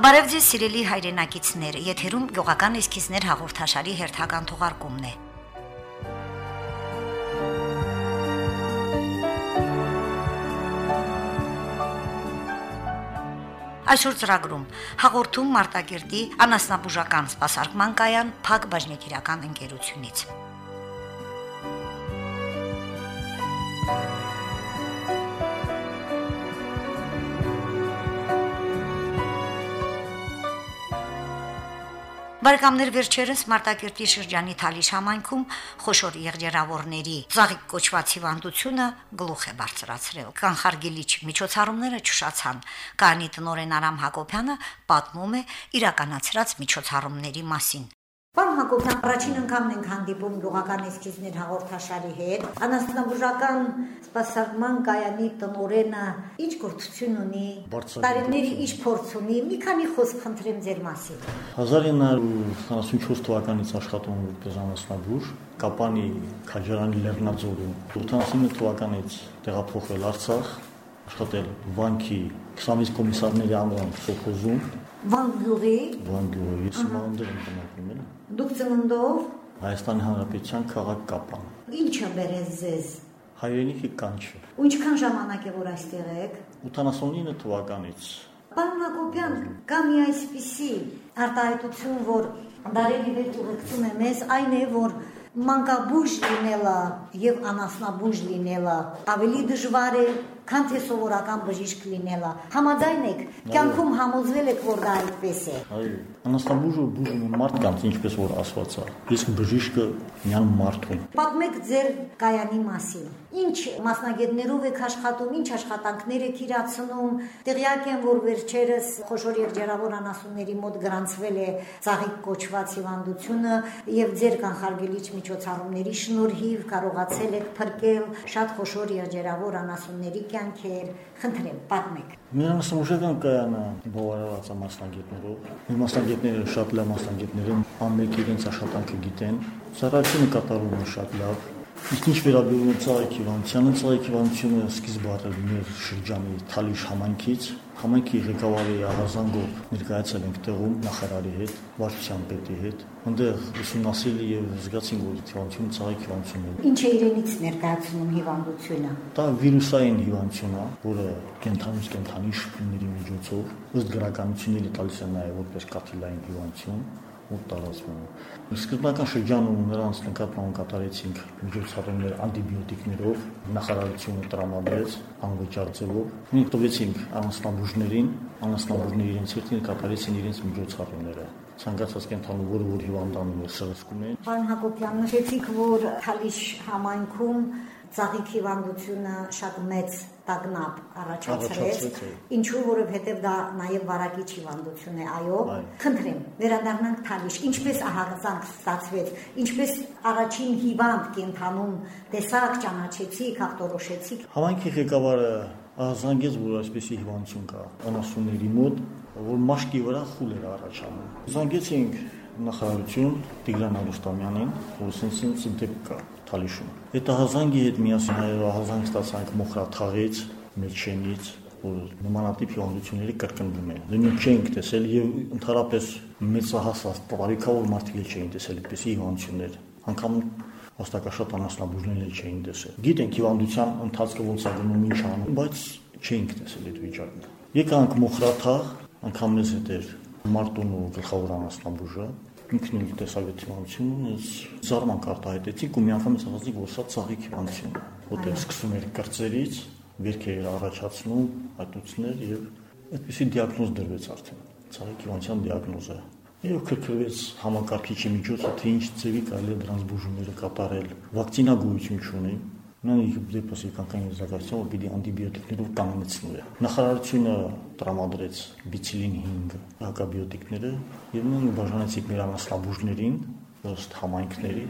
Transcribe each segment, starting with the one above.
Բարև ձեզ սիրելի հայրենակիցներ, եթերում գյուղական էսքիզներ հաղորդաշարի հերթական թողարկումն է։ Այսօր ծրագրում. հաղորդում Մարտակերտի անասնաբուժական սպասարկման կայան Փակ բաժնետիրական ընկերությունից։ Բարեկամներ վերջերս Մարտակերտի շրջանի Թալիշ համայնքում խոշոր եղջերավորների ծաղիկ կոչված հիվանդությունը գլուխ է բարձրացրել։ Կանխարգելիչ միջոցառումները ճշացան։ Կանի տնորեն Արամ Հակոբյանը պատմում է իրականացրած միջոցառումների մասին։ Պարոն Հակոբյան, առաջին անգամն ենք հանդիպում գյուղական էսքիզներ հաղորդաշարի հետ։ Անաստանաբուժական սպասարկման կայանի տնորենը ինչ գործություն ունի, տարիների ինչ փորձ ունի, մի քանի խոսք խնդրեմ ձեր մասին։ 1974 թվականից աշխատում եմ որպես անաստանաբուժ, Կապանի Քաջարանի Լեռնաձորում։ 89 թվականից տեղափոխվել Արցախ, աշխատել Վանքի 20 կոմիսարների անվան սովխոզում Վան գյուղի Վան գյուղի ես մանդեր եմ բնակվում եմ Դուք ծննդով Հայաստանի Հանրապետության քաղաք Կապան Ինչը բերեց ձեզ Հայրենիքի կանչը Ու ինչքան ժամանակ է որ այստեղ եք 89 թվականից Պարոն Հակոբյան, կա մի այսպիսի արտահայտություն, որ դարերի վեր ուղեկցում է մեզ, այն է, որ մանկաբույժ լինելը եւ անասնաբույժ լինելը ավելի դժվար է, քան թե սովորական բժիշկ լինելը։ Համաձայն եք, կյանքում համոզվել եք, որ դա այդպես է։ Այո, անաստաբուժը բուժում է մարդկանց, ինչպես որ ասված է։ Իսկ բժիշկը միան մարդուն։ Պատմեք ձեր կայանի մասին։ Ինչ մասնագետներով եք աշխատում, ինչ աշխատանքներ եք իրացնում։ Տեղյակ եմ, որ վերջերս խոշոր երջերավոր անասունների մոտ գրանցվել է ցաղիկ կոչված հիվանդությունը եւ ձեր կանխարգելիչ միջոցառումների շնորհիվ կարողացել եք փրկել շատ խոշոր երջերավոր անասունների կյանքեր։ Խնդրեմ, պատմեք։ Միանասնուժական կայանը բովարարված է մասնագետներով։ Մեր մասնագետները շատ լավ մասնագետներ են, ամեն իրենց աշխատանքը գիտեն։ Ծառայությունը կատարվում է շատ լավ Իսկ ինչ վերաբերում է Ծաղիկ Իվանցյանը, Ծաղիկ Իվանցյանը սկիզբ առել մեր շրջանի Թալիշ համայնքից, համայնքի ղեկավարի Ահազանգով ներկայացել ենք տեղում նախարարի հետ, վարչության պետի հետ։ Այնտեղ ուսումնասիրել եւ զգացին, որ Իվանցյանը Ծաղիկ Իվանցյանը է։ Ինչ է իրենից ներկայացնում հիվանդությունը։ Դա վիրուսային հիվանդություն է, որը կենթանուց կենթանի շփումների միջոցով ըստ գրականությունների տալիս է նաեւ որպես կաթիլային հիվանդություն ու տարածվում։ Սկզբնական շրջանում նրանց նկատմամբ կատարեցինք միջոցառումներ անտիբիոտիկներով, նախարարությունը տրամադրեց անվճար ձևով։ Մենք տվեցինք անասնաբուժներին, անասնաբուժները իրենց հերթին կատարեցին իրենց միջոցառումները ցանկացած կենթանու, որը որ հիվանդանում է, սրսկում են։ Պարոն Հակոբյան, նշեցիք, որ Թալիշ համայնքում ծաղիկ հիվանդությունը շատ մեծ տագնապ առաջացրեց ինչու որովհետև դա նաև վարակիչ հիվանդություն է այո խնդրեմ վերադառնանք Թալիշ ինչպես ահազանգ ստացվեց ինչպես առաջին հիվանդ կենթանում տեսակ ճանաչեցիք ախտորոշեցիք Համայնքի ղեկավարը ահազանգեց որ այսպեսի հիվանդություն կա անասունների մոտ որ մաշկի վրա խուլ էր առաջանում զանգեցինք նախարարություն Տիգրան Արուստամյանին որ սենսից դեպք կա Թալիշում։ Այդ ահազանգի հետ միասին հայերով ահազանգ ստացանք Մոխրաթաղից, Մեջենից, որ նմանատիպ հիվանդությունների կրկնվում են։ Նույնիսկ չենք տեսել եւ ընդհանրապես մեծահասած տարիքավոր մարդիկ չէին տեսել այդպիսի հիվանդություններ։ Անկամ հաստակաշատ անասնաբուժները չէին տեսել։ Գիտենք հիվանդության ընթացքը ոնց է գնում, ինչ անում, բայց չէինք տեսել այդ վիճակը։ Եկանք Մոխրաթաղ, անգամ մեզ հետ էր Մարտուն ու գլխավոր անասնաբուժը, ինքն իր տեսակետվանություն ունես զարմանք արտահայտեցինք ու միանգամից ասացինք որ սա ցաղիկ է որտեղ սկսում էր կրծերից վերքեր առաջացնում հատուցներ եւ այդպիսի դիագնոզ դրվեց արդեն ցաղիկ հիվանդության դիագնոզը եւ քրքրվեց համակարգիչի միջոցով թե ինչ ծավի կարելի է դրանց բուժումները կատարել վակցինա գոյություն չունի Նույնիսկ դեպս եկանքային եզրակացություն, որ պիտի անտիբիոտիկներով կանգնեցնու է։ Նախարարությունը տրամադրեց բիցիլին 5 հակաբիոտիկները եւ նույն բաժանեցիք մեր անասնաբուժներին, ըստ համայնքների,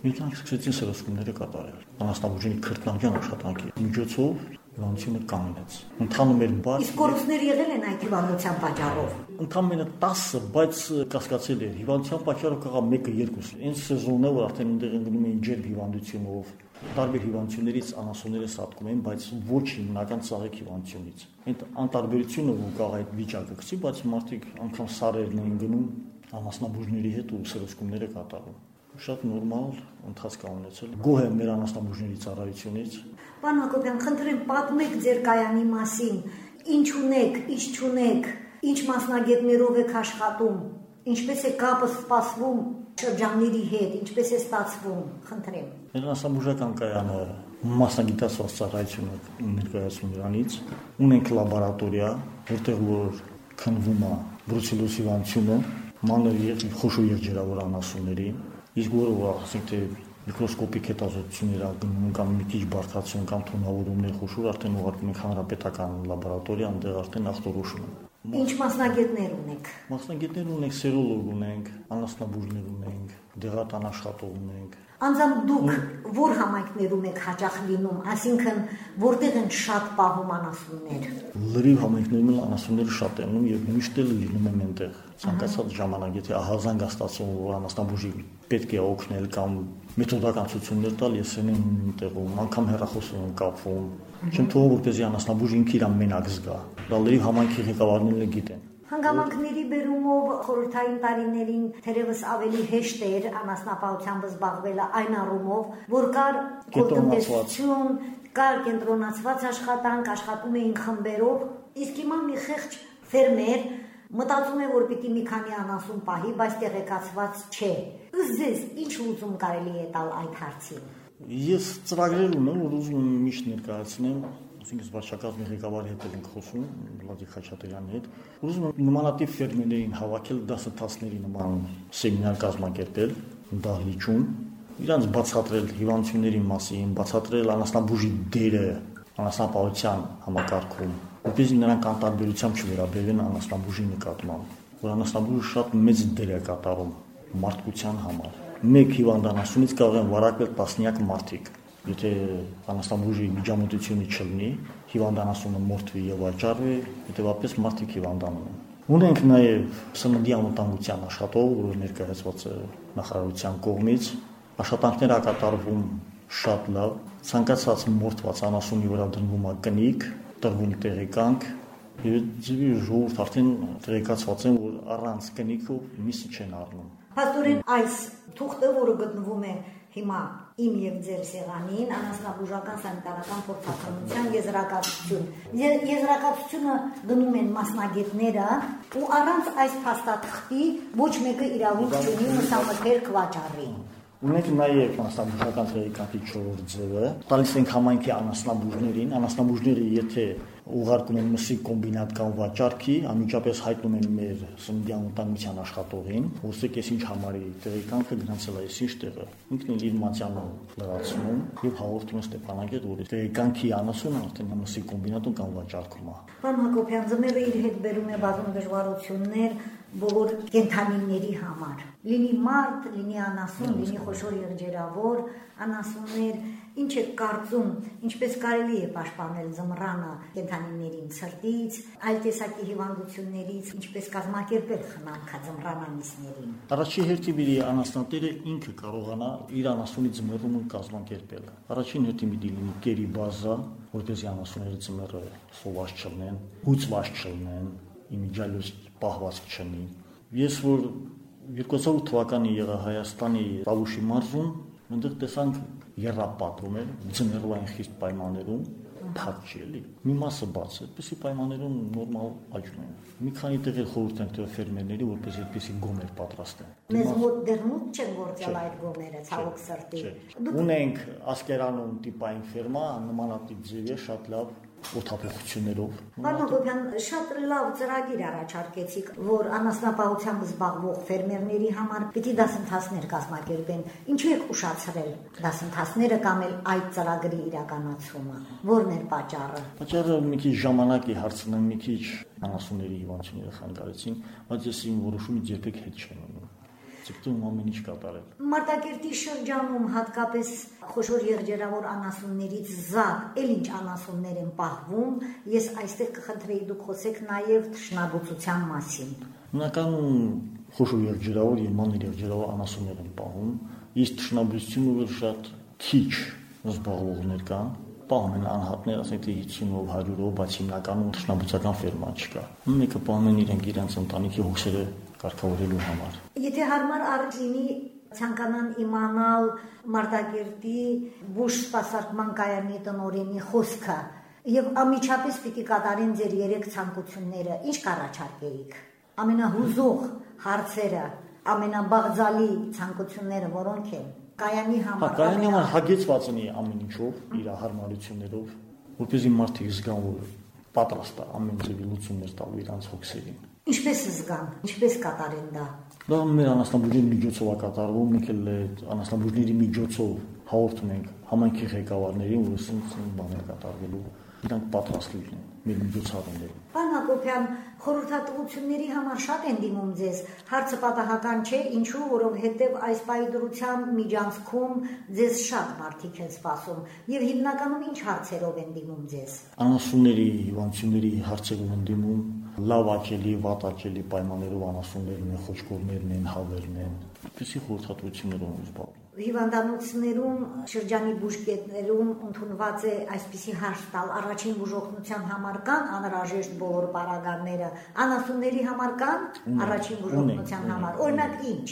Նրանք սկսեցին սրսկումները կատարել։ Անաստաբուժի քրտնաջան աշխատանքի միջոցով հիվանդությունը կանգնեց։ Ընթանում էր բաց։ Իսկ կորուստներ եղել են այդ հիվանդության պատճառով։ Ընդամենը 10, բայց կասկածել էր հիվանդության պատճառով կղա 1-ը 2։ Այն սեզոնը որ արդեն այնտեղ ընկնում էին ջերմ հիվանդությունով, տարբեր հիվանդություններից անասունները սատկում են, բայց ոչ հիմնական ցաղիկ հիվանդությունից։ Այդ անտարբերությունը որ կա այդ վիճակը գցի, բայց մարդիկ անգամ սարերն են գնում անասնաբուժների հետ ու սրոսկումները կատարում շատ նորմալ ընթացք կա ունեցել։ Գոհ եմ մեր անասնաբուժների ծառայությունից։ Պարոն Հակոբյան, խնդրեմ պատմեք ձեր կայանի մասին։ Ինչ ունեք, ինչ չունեք, ինչ մասնագետներով եք աշխատում, ինչպես է կապը սպասվում շրջանների հետ, ինչպես է ստացվում, խնդրեմ։ Մեր անասնաբուժական կայանը մասնագիտացված ծառայություն ներկայացնում նրանից։ Ունենք լաբորատորիա, որտեղ որ քնվում է բրուցելոս հիվանդությունը, մանր եւ խոշոր եղջերավոր անասունների, իսկ որը որ ասենք թե միկրոսկոպիկ հետազոտություններ ակնում կամ մի քիչ բարդացում կամ թունավորումներ խոշոր արդեն ուղարկում ենք հանրապետական լաբորատորիա, այնտեղ արդեն ախտորոշում Ինչ մասնագետներ ունեք։ Մասնագետներ ունենք, սերոլոգ ունենք, անասնաբուժներ ունենք, դեղատան աշխատող ունենք։ Անձամբ դուք որ համայնքներում եք հաճախ լինում, այսինքն որտեղ են շատ պահում անասուններ։ Լրիվ համայնքներում անասունները շատ են ու եւ միշտ էլ լինում եմ այնտեղ։ Ցանկացած ժամանակ, եթե ահազանգ աստացում որ անասնաբուժի պետք է օգնել կամ մեթոդական ցուցումներ տալ, ես այն տեղում անգամ հեռախոսում եմ կապվում Չեմ թողում որպեսզի անասնաբուժ ինքը իր մենակ զգա։ Դա լրիվ համայնքի ղեկավարներն էլ գիտեն։ Հանգամանքների բերումով խորհրդային տարիներին թերևս ավելի հեշտ էր անասնապահությամբ զբաղվելը այն առումով, որ կար կողմնակցություն, կար կենտրոնացված աշխատանք, աշխատում էին խմբերով, իսկ հիմա մի խեղճ ֆերմեր մտածում է, որ պիտի մի քանի անասուն պահի, բայց տեղեկացված չէ։ Ըստ ձեզ, ինչ լուծում կարելի է տալ այդ հարցին։ Ես ծրագրեր ունեմ, որ ուզում եմ միշտ ներկայացնեմ, ասենք վարչակազմի ղեկավարի հետ ենք խոսում, Վլադիկ Խաչատրյանի հետ։ Ուզում եմ նմանատիպ ֆերմերներին հավաքել դասընթացների նման սեմինար կազմակերպել Դահլիճում, իրանց բացատրել հիվանդությունների մասին, բացատրել անասնաբուժի դերը անասնապահության համակարգում, որպեսզի նրանք անտարբերությամբ չվերաբերվեն անասնաբուժի նկատմամբ, որ անասնաբուժը շատ մեծ դեր է կատարում մարդկության համար մեկ հիվանդանացումից կարող են վարակվել տասնյակ մարդիկ։ Եթե անաստամբուժի միջամտությունը չլինի, հիվանդանացումը մորթվի եւ վաճառվի, հետեւապես մարդիկ հիվանդանում են։ Ունենք նաև սննդի անվտանգության աշխատող, որը ներկայացված է նախարարության կողմից։ Աշխատանքներ ակատարվում շատ լավ։ Ցանկացած մորթված անասունի վրա դնվում է կնիկ, տրվում տեղեկանք, եւ ձևի ժողովուրդ արդեն տեղեկացված են, որ առանց կնիկով միսը չեն առնում։ Փաստորեն այս թուղթը, որը գտնվում է հիմա իմ եւ ձեր սեղանին անասնաբուժական սանիտարական փորձականության եզրակացություն։ Եզրակացությունը գնում են մասնագետները ու առանց այս փաստաթղթի ոչ մեկը իրավունք չունի մսամթերք վաճառի։ Ունենք նաև անասնաբուժական տեղեկանքի 4 ձևը։ Տալիս ենք համայնքի անասնաբուժներին, անասնաբուժները եթե ուղարկում են մսի կոմբինատ կամ վաճառքի, անմիջապես հայտնում են մեր սննդի անվտանգության աշխատողին, որսեք ես ինչ համարի տեղեկանքը գնացել է ինչ տեղը։ Ինքն էլ իր մատյանը լրացնում եւ հաղորդում է Ստեփանագետ, որ տեղեկանքի անասունը արդեն մսի կոմբինատում կամ վաճառքում է։ Պարոն Հակոբյան, ձմեռը իր հետ բերում է բազում դժվարություններ, բոլոր կենթանիների համար։ Լինի մարդ, լինի անասուն, լինի խոշոր եղջերավոր անասուններ, ինչ է կարծում, ինչպես կարելի է պաշտպանել զմռանը կենթանիներին ցրտից, այլ տեսակի հիվանդություններից, ինչպես կազմակերպել խնամքը զմռանանիսներին։ Առաջի հերթին մի անասնատերը ինքը կարողանա իր անասունի զմռումը կազմակերպել։ Առաջին հերթին մի լինի կերի բազա, որպեսզի անասունները զմռը սոված չլինեն, հուծված չլինեն, իմիջալուս պահվածք չնի։ Ես որ 2008 թվականի եղա Հայաստանի Տավուշի մարզում, այնտեղ տեսանք երրապատում էր ձմեռվային խիստ պայմաններում չի էլի։ Մի մասը բաց է, այդպեսի պայմաններում նորմալ աճում են։ Մի քանի տեղեր խորհուրդ ենք տվել ֆերմերների, որպես այդպեսի գոմեր պատրաստեն։ Մեզ մոտ դեռ մոտ չեն գործել այդ գոմերը, ցավոք սրտի։ Ունենք Ասկերանում տիպային ֆերմա, նմանատիպ ձև է, շատ լավ օթափողություններով։ Պարոն Հակոբյան, շատ լավ ծրագիր առաջարկեցիք, որ անասնապահությամբ զբաղվող ֆերմերների համար պիտի դասընթացներ կազմակերպեն։ Ինչու եք ուշացրել դասընթացները կամ էլ այդ ծրագրի իրականացումը։ Որն է պատճառը։ Պատճառը մի քիչ ժամանակի հարցն է, մի քիչ անասունների հիվանդությունները խանգարեցին, բայց ես իմ որոշումից երբեք հետ չեմ Ձգտում ամեն ինչ կատարել։ Մարտակերտի շրջանում հատկապես խոշոր եղջերավոր անասուններից զատ էլ ինչ անասուններ են պահվում, ես այստեղ կխնդրեի դուք խոսեք նաև ճշնաբուծության մասին։ Հիմնականում խոշոր եղջերավոր եւ մանր եղջերավոր անասուններ են պահում, իսկ ճշնաբուծությունը որ շատ քիչ զբաղվողներ կան, պահում են անհատներ, ասենք թե 50-ով, 100-ով, բայց հիմնականում ճշնաբուծական ֆերմա չկա։ Մեկը պահում են իրենք իրենց ընտանիքի հոգսերը կարգավորելու համար։ Եթե հարմար արդյունի ցանկանան իմանալ Մարտակերտի բուժ սպասարկման կայանի տնորենի խոսքը եւ ամիջապես պիտի կատարեն ձեր երեք ցանկությունները, ինչ կառաջարկեիք։ Ամենահուզող հարցերը, ամենաբաղձալի ցանկությունները որոնք են կայանի Հա, համար։ կայանի համար հագեցված ունի ամեն ինչով, իր հարմարություններով, որպեսզի մարդիկ զգան, որ պատրաստ է ամեն ձևի լուծումներ տալու իրանց հոգսերին։ Ինչպես զգան, ինչպես կատարեն դա։ Դա մեր անասնաբուժների միջոցով է կատարվում, մենք էլ անասնաբուժների միջոցով հաղորդում ենք համայնքի ղեկավարներին, որ ասենք բան է կատարվելու, իրանք պատրաստ լինեն մեր միջոցառումներին։ Պարոն Հակոբյան, խորհրդատվությունների համար շատ են դիմում ձեզ։ Հարցը պատահական չէ, ինչու, որովհետև այս պայդրության միջանցքում ձեզ շատ մարդիկ են սպասում եւ հիմնականում ինչ հարցերով են դիմում ձեզ։ Անասունների հիվանդությունների հարցերով են դիմում, լավ ակելի, վատ ակելի պայմաններով անասուններն են, խոչկորներն են, հավերն են, այդպեսի խորհրդատվություններով զբաղվում։ Հիվանդանոցներում, շրջանի բուժկետներում ընդունված է այսպիսի հարց տալ առաջին բուժօգնության համար կան անհրաժեշտ բոլոր պարագաները, անասունների համար կան առաջին բուժօգնության համար։ Օրինակ ինչ։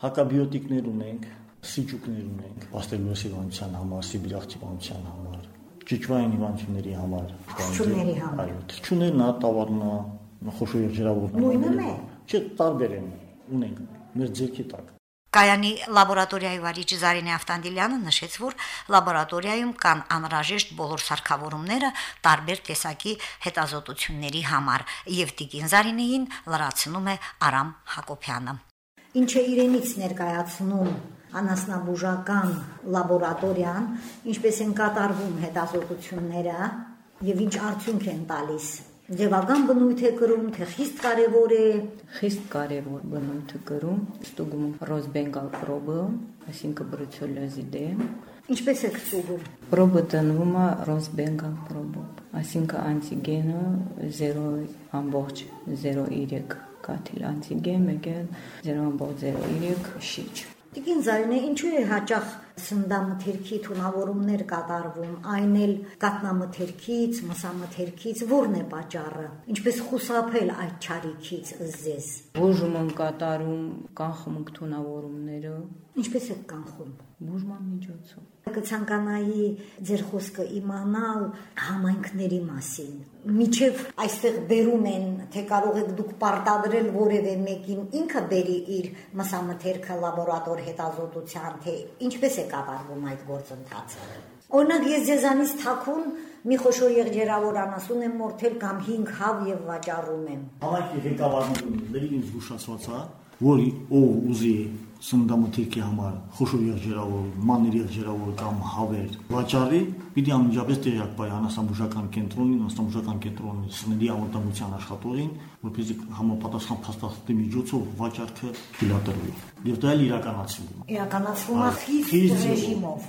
Հակաբիոտիկներ ունենք, սիճուկներ ունենք, պաստելոս հիվանդության համար, սիբիրախ հիվանդության համար, ճիճվային հիվանդությունների համար, Թռչունների համար։ Այո, թռչուններն է, տավարն է, խոշոր երջերավորն Նույնն է։ Չէ, տարբեր են, ունենք մեր ձերքի տակ։ Կայանի լաբորատորիայի վարիչ Զարինե Ավտանդիլյանը նշեց, որ լաբորատորիայում կան անհրաժեշտ բոլոր սարքավորումները տարբեր տեսակի հետազոտությունների համար, եւ Տիկին Զարինեին լրացնում է Արամ Հակոբյանը։ Ինչը իրենից ներկայացնում անասնաբուժական լաբորատորիան, ինչպես են կատարվում հետազոտությունները եւ ինչ արդյունք են տալիս։ Ձևական բնույթ է կրում, թե խիստ կարևոր է, Խիստ կարևոր բնույթ է կրում ստուգում ռոզբենգալ պրոբը, այսինքն բրուցոլոզի դեմ։ ինչպես է ստուգում։ Պրոբը տնվում է ռոզբենգալ պրոբով, այսինքն անտիգենը 0.03 կաթիլ անտիգեն, մեկ էլ 0.03 շիչ։ Տիկին Զարինե, ինչու է հաճախ սնդամթերքի թունավորումներ կատարվում, այն էլ կատնամթերքից, մսամթերքից, ո՞րն է պատճառը։ Ինչպես խուսափել այդ ճարիքից ձեզ։ Բուժում են կատարում կանխում թունավորումները Ինչպես է կանխում։ բուժման միջոցով։ Կցանկանայի ձեր խոսքը իմանալ համայնքների մասին։ Միջև այստեղ բերում են, թե կարող եք դուք պարտադրել որևէ մեկին ինքը բերի իր մսամթերքը լաբորատոր հետազոտության, թե ինչպես է կատարվում այդ գործընթացը։ Օրինակ ես ձեզանից թաքուն մի խոշոր եղջերավոր անասուն եմ մորթել կամ 5 հավ եւ վաճառում եմ։ Համայնքի ղեկավարն լրիվ զգուշացված է, որ ով ուզի սննդամթերքի համար խոշոր եղջերավոր, մանր եղջերավոր կամ հավեր վաճառի, պիտի անմիջապես տեղյակ բայ անասնաբուժական կենտրոնին, անասնաբուժական կենտրոնի սննդի անվտանգության աշխատողին, որպեսզի համապատասխան փաստաթղթի միջոցով վաճառքը թույլատրվի։ Եվ դա էլ իրականացվում է։ Իրականացվում է խիստ ռեժիմով։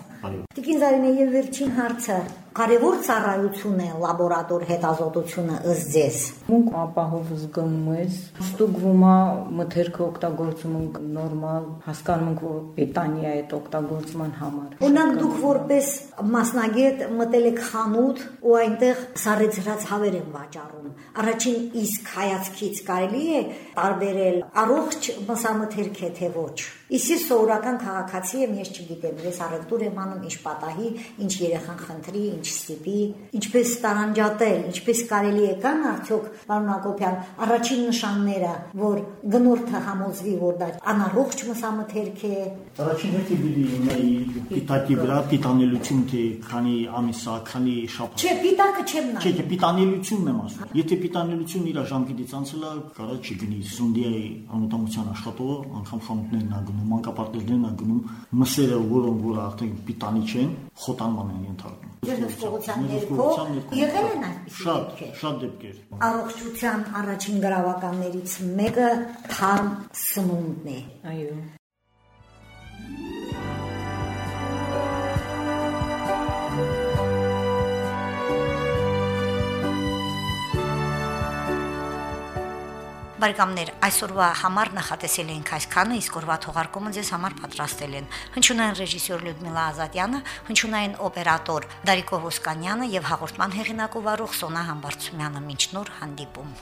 Տիկին Զարինե եւ վերջին հարցը կարևոր ծառայություն է լաբորատոր հետազոտությունը ըստ ձեզ։ Մունք ապահով զգում ես, ստուգվում է մթերքը օգտագործում ենք նորմալ, հասկանում ենք, որ պետանիա է օգտագործման համար։ Օրինակ դուք որպես մասնագետ մտել եք խանութ ու այնտեղ սառեցրած հավեր են վաճառում։ Առաջին իսկ հայացքից կարելի է տարբերել առողջ մսամթերք է թե ոչ։ Իսկ ես սովորական քաղաքացի եմ, ես չգիտեմ, ես առևտուր եմ անում, ինչ պատահի, ինչ երեխան խնդրի, ինչ ստիպի, ինչպես տարանջատել, ինչպես կարելի է կան արդյոք, պարոն Հակոբյան, առաջին նշանները, որ գնորդը համոզվի, որ դա անառողջ մսամթերք է, Առաջին հերթի պիտի ունեի պիտակի վրա պիտանելություն թե քանի ամիսա, քանի շաբաթ։ Չէ, պիտակը չեմ նայ։ Չէ, չէ, պիտանելությունն եմ ասում։ Եթե պիտանելությունն իր ժամկետից անցել է, կարա չգնի Սունդիայի անվտանգության աշխատողը, անգամ խանութներն ա գնում, մանկապարտեզներն ա գնում, մսերը, որոնք որ արդեն պիտանի չեն, խոտանման են ենթարկվում։ Ձեր հսկողության ներքո եղել են այսպիսի Շատ, դեպքեր։ շատ դեպքեր։ Առողջության առաջին գրավականներից մեկը թարմ սնունդն է։ Այո։ Բարեկամներ, այսօրվա համար նախատեսել ենք այսքանը, իսկ օրվա թողարկումը ձեզ համար պատրաստել են. Հնչյունային ռեժիսոր Լյուդմիլա Ազատյանը, հնչյունային օպերատոր Դարիկո Ոսկանյանը եւ հաղորդման հեղինակ ու վարող Սոնա Համբարձումյանը։ Մինչ նոր հանդիպում։